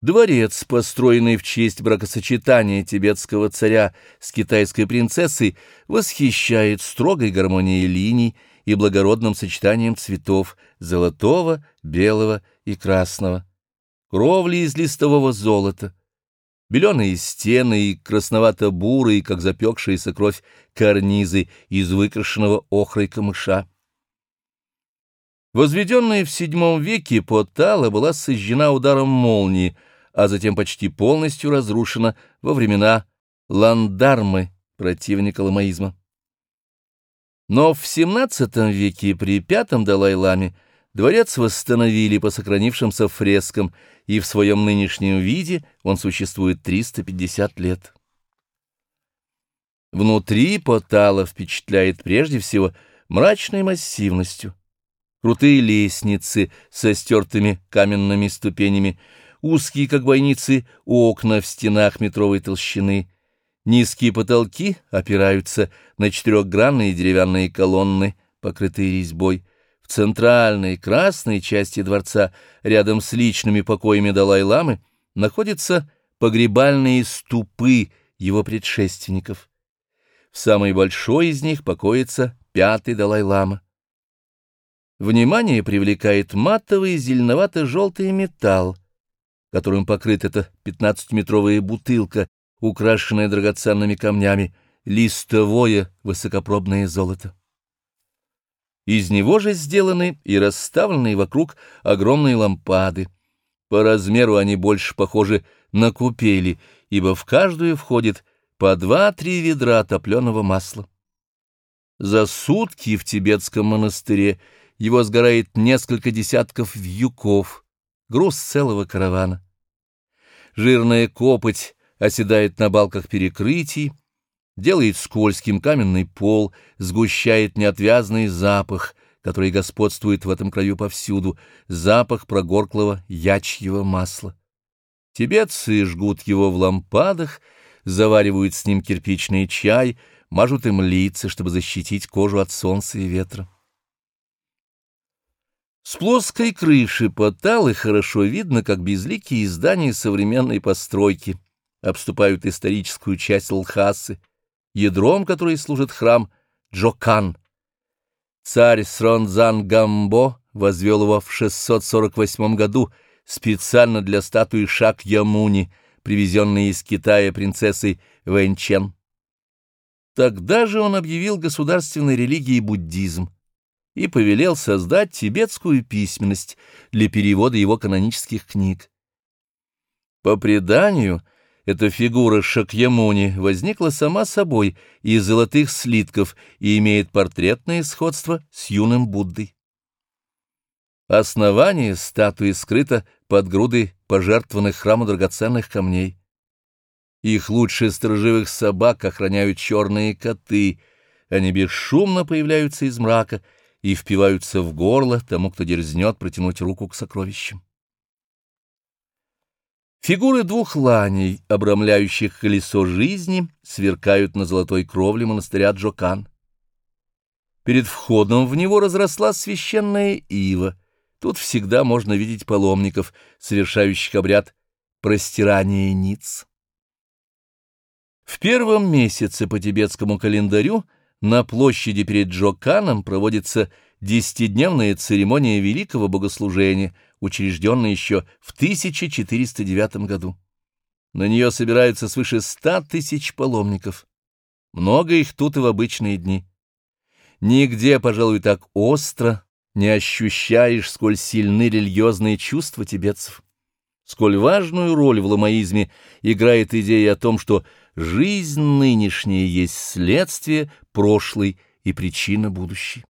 Дворец, построенный в честь бракосочетания тибетского царя с китайской принцессой, восхищает строгой гармонией линий и благородным сочетанием цветов золотого, белого и красного. Кровли из листового золота, беленые стены и красновато-бурые, как запекшаяся кровь, карнизы из выкрашенного охрой камыша. Возведенная в VII веке Потала была сожжена ударом молнии, а затем почти полностью разрушена во времена Ландармы, противника ламаизма. Но в XVII веке при пятом Далай-ламе дворец восстановили по сохранившимся фрескам, и в своем нынешнем виде он существует 350 лет. Внутри Потала впечатляет прежде всего мрачной массивностью крутые лестницы со стертыми каменными ступенями, узкие, как бойницы, окна в стенах метровой толщины. Низкие потолки опираются на четырехгранные деревянные колонны, покрытые резьбой. В центральной красной части дворца, рядом с личными покоями Далай-ламы, находятся погребальные ступы его предшественников. В самой большой из них покоится пятый Далай-лама. Внимание привлекает матовый зеленовато-желтый металл, которым покрыта эта пятнадцатиметровая бутылка, украшенная драгоценными камнями, листовое высокопробное золото. Из него же сделаны и расставлены вокруг огромные лампады. По размеру они больше похожи на купели, ибо в каждую входит по два-три ведра топленого масла. За сутки в тибетском монастыре его сгорает несколько десятков вьюков, груз целого каравана. Жирная копоть оседает на балках перекрытий, делает скользким каменный пол, сгущает неотвязный запах, который господствует в этом краю повсюду, запах прогорклого ячьего масла. Тибетцы жгут его в лампадах, заваривают с ним кирпичный чай, мажут им лица, чтобы защитить кожу от солнца и ветра. С плоской крыши Поталы хорошо видно, как безликие здания современной постройки обступают историческую часть Лхасы, ядром которой служит храм Джокан. Царь Сронзан Гамбо возвел его в 648 году специально для статуи Шак-Ямуни, привезенной из Китая принцессой Вэньчен. Тогда же он объявил государственной религией буддизм и повелел создать тибетскую письменность для перевода его канонических книг. По преданию, эта фигура Шакьямуни возникла сама собой из золотых слитков и имеет портретное сходство с юным Буддой. Основание статуи скрыто под грудой пожертвованных храму драгоценных камней. Их лучше сторожевых собак охраняют черные коты, они бесшумно появляются из мрака — и впиваются в горло тому, кто дерзнет протянуть руку к сокровищам. Фигуры двух ланей, обрамляющих колесо жизни, сверкают на золотой кровле монастыря Джокан. Перед входом в него разросла священная ива. Тут всегда можно видеть паломников, совершающих обряд простирания ниц. В первом месяце по тибетскому календарю — на площади перед Джоканом проводится десятидневная церемония великого богослужения, учрежденная еще в 1409 году. На нее собираются свыше ста тысяч паломников. Много их тут и в обычные дни. Нигде, пожалуй, так остро не ощущаешь, сколь сильны религиозные чувства тибетцев, сколь важную роль в ламаизме играет идея о том, что Жизнь нынешняя есть следствие прошлой и причина будущей.